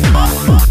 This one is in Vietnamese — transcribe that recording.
Música